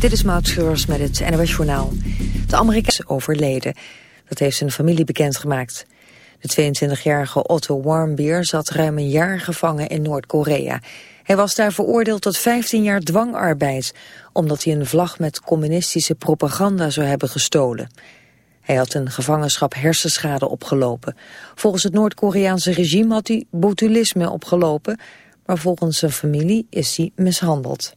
Dit is Maud met het NOS Journaal. De Amerikaan is overleden. Dat heeft zijn familie bekendgemaakt. De 22-jarige Otto Warmbier zat ruim een jaar gevangen in Noord-Korea. Hij was daar veroordeeld tot 15 jaar dwangarbeid... omdat hij een vlag met communistische propaganda zou hebben gestolen. Hij had een gevangenschap hersenschade opgelopen. Volgens het Noord-Koreaanse regime had hij botulisme opgelopen... maar volgens zijn familie is hij mishandeld.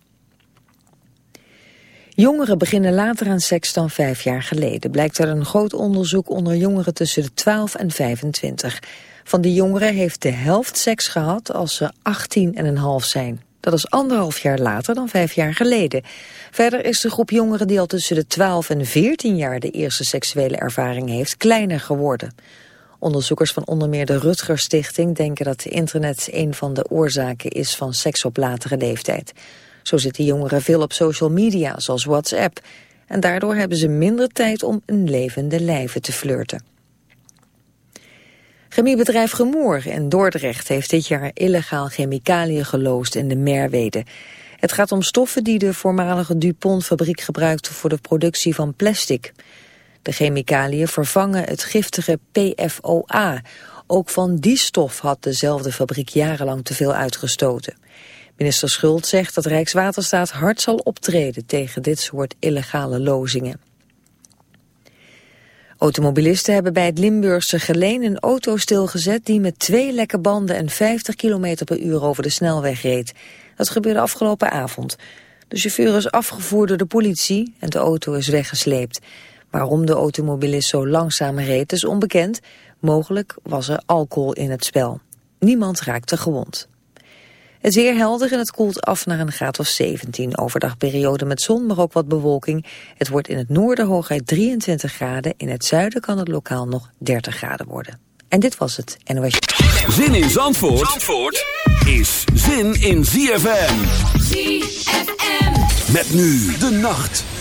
Jongeren beginnen later aan seks dan vijf jaar geleden. Blijkt uit een groot onderzoek onder jongeren tussen de 12 en 25. Van die jongeren heeft de helft seks gehad als ze 18 en een half zijn. Dat is anderhalf jaar later dan vijf jaar geleden. Verder is de groep jongeren die al tussen de 12 en 14 jaar de eerste seksuele ervaring heeft kleiner geworden. Onderzoekers van onder meer de Rutger Stichting denken dat internet een van de oorzaken is van seks op latere leeftijd. Zo zitten jongeren veel op social media, zoals WhatsApp. En daardoor hebben ze minder tijd om een levende lijven te flirten. Chemiebedrijf Gemoer in Dordrecht heeft dit jaar illegaal chemicaliën geloosd in de Merwede. Het gaat om stoffen die de voormalige DuPont-fabriek gebruikte voor de productie van plastic. De chemicaliën vervangen het giftige PFOA. Ook van die stof had dezelfde fabriek jarenlang te veel uitgestoten. Minister Schult zegt dat Rijkswaterstaat hard zal optreden tegen dit soort illegale lozingen. Automobilisten hebben bij het Limburgse Geleen een auto stilgezet die met twee lekke banden en 50 km per uur over de snelweg reed. Dat gebeurde afgelopen avond. De chauffeur is afgevoerd door de politie en de auto is weggesleept. Waarom de automobilist zo langzaam reed is onbekend. Mogelijk was er alcohol in het spel. Niemand raakte gewond. Het weer helder en het koelt af naar een graad of 17. Overdagperiode met zon, maar ook wat bewolking. Het wordt in het noorden hooguit 23 graden. In het zuiden kan het lokaal nog 30 graden worden. En dit was het NOS. Zin in Zandvoort, Zandvoort is zin in ZFM. ZFM. Met nu de nacht.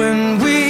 when we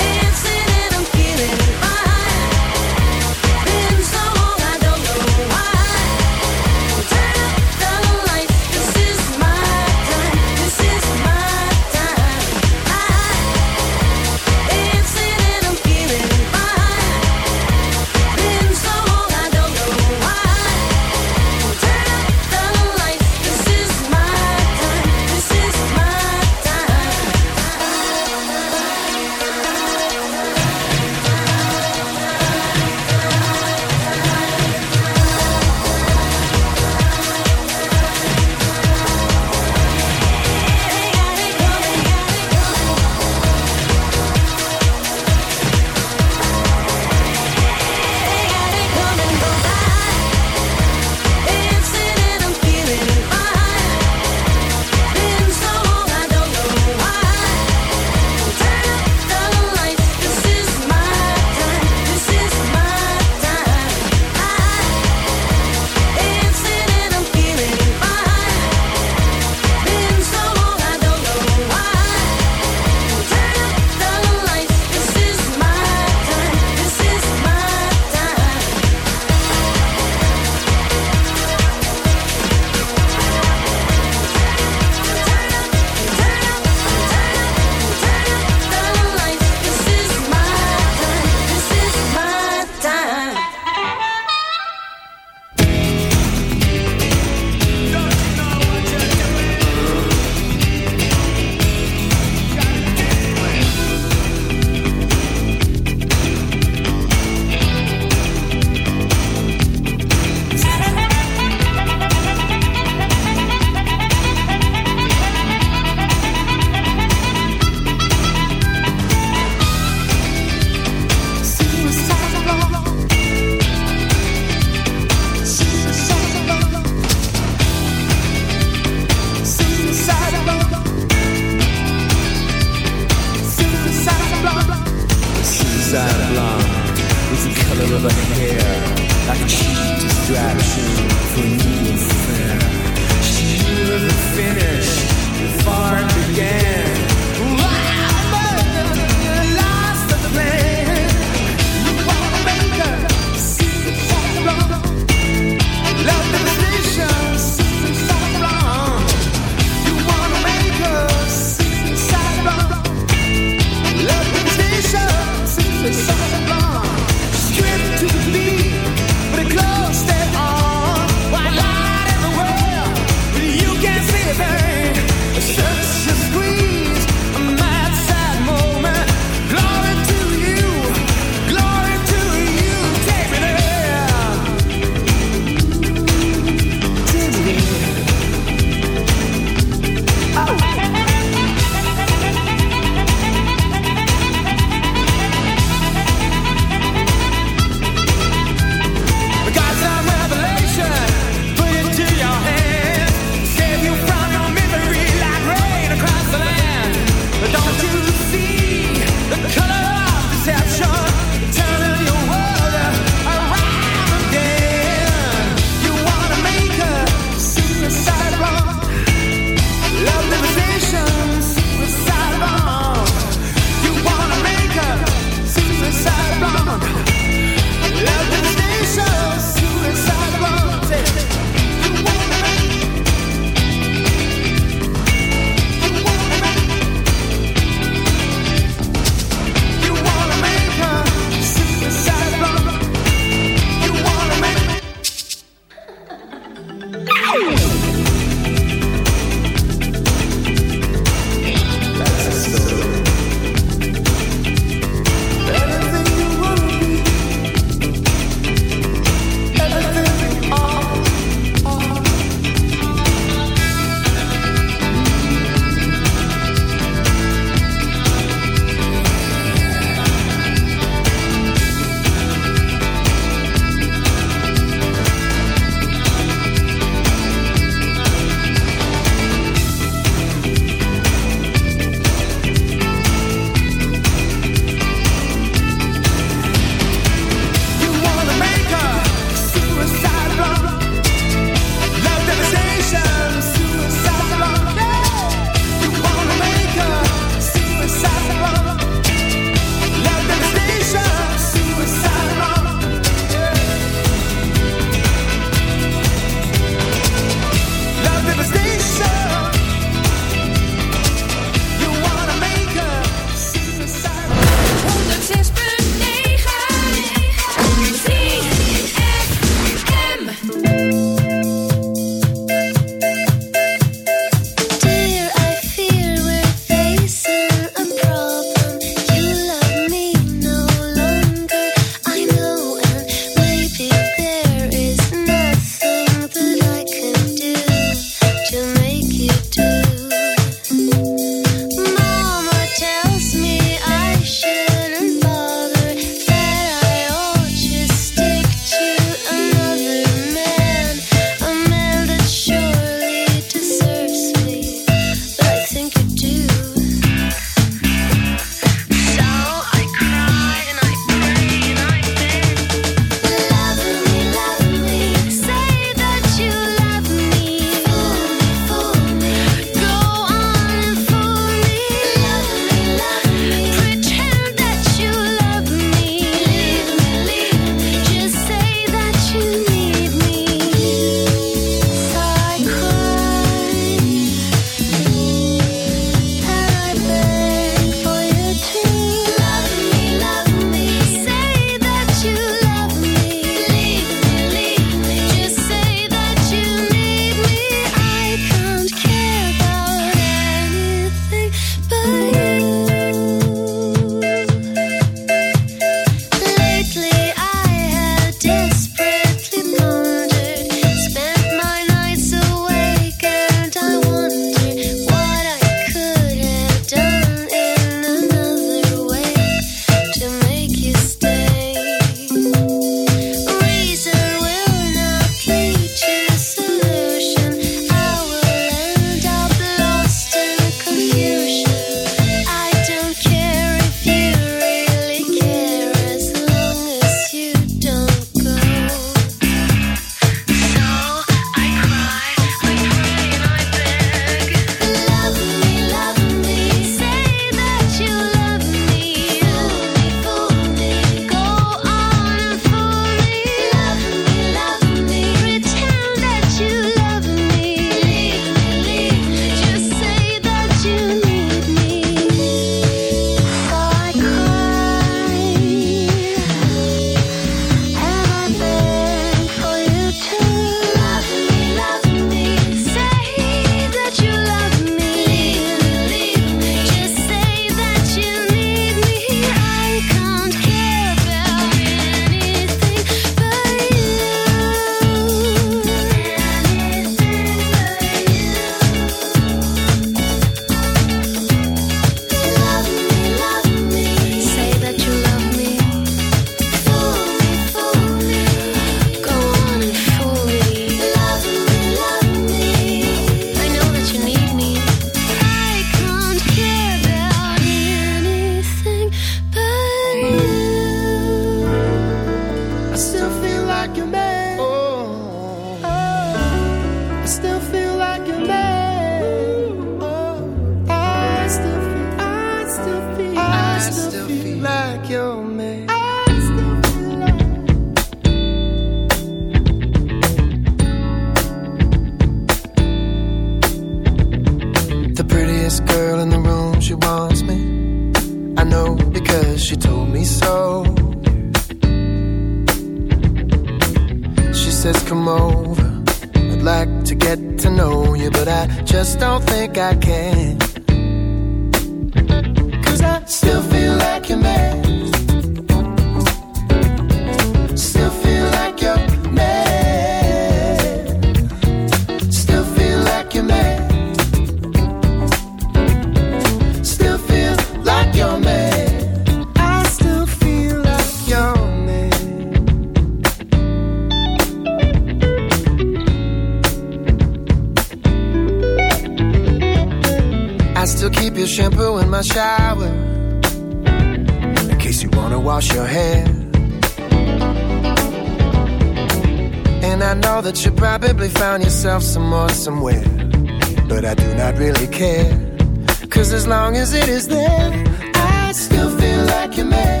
as it is then, I still feel like a man.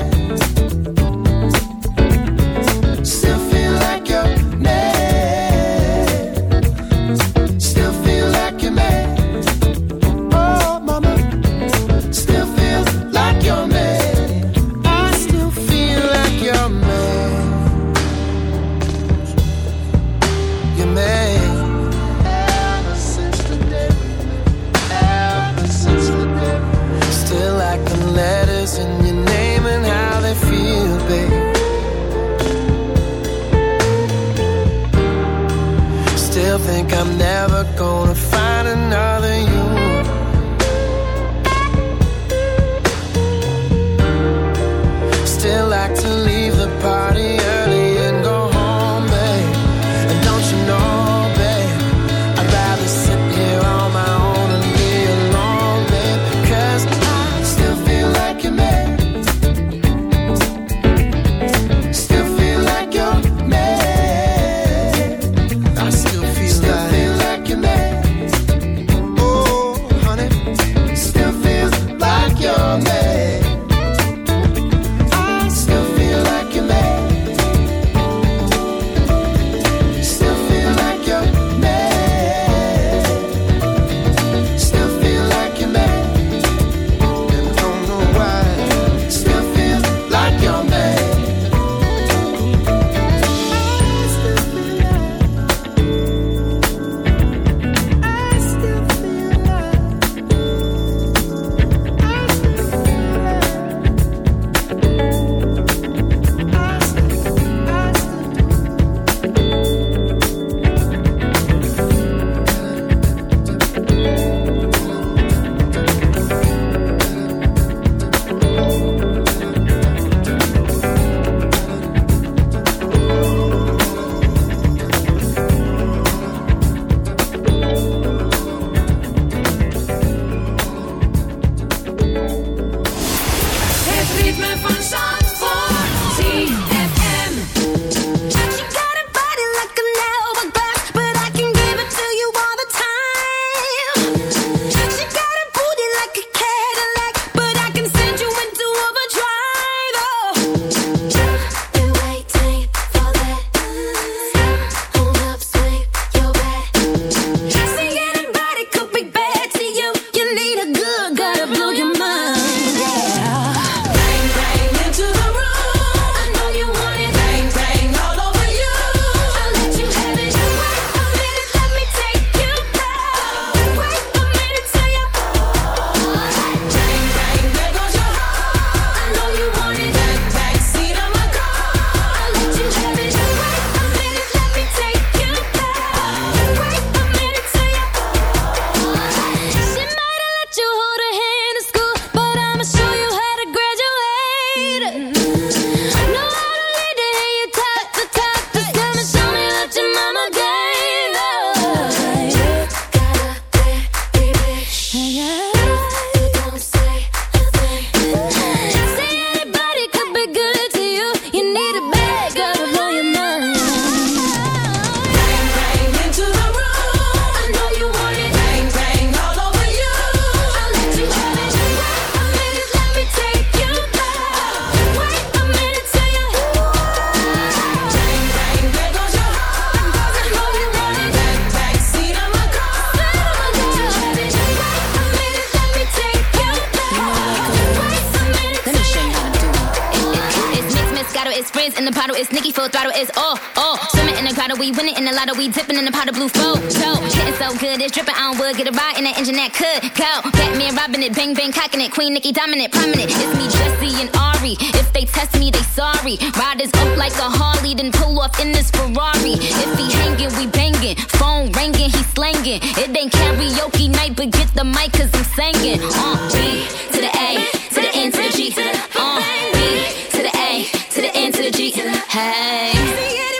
Throttle. is all, all. Swimming in the grotto. We winning in the lotto. We dipping in the pot of blue flow. Show. Getting so good. It's dripping on wood. Get a ride in the engine that could go. Batman robbing it. Bang, bang, cocking it. Queen Nikki dominant. Prominent. It's me, Jesse and Ari. If they test me, they sorry. Riders up like a Harley. Then pull off in this Ferrari. If he hanging, we banging. Phone ringing. He slanging. It ain't karaoke night, but get the mic cause I'm singing. Uh, B to the A, to the N, to the G. Uh, B to the A, to the N, to the G. Hey.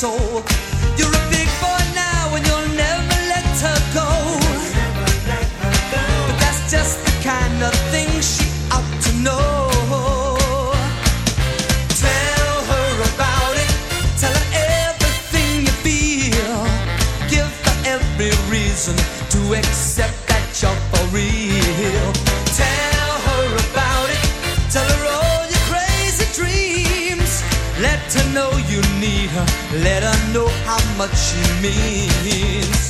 Soul. Much she means.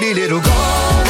pretty little girl.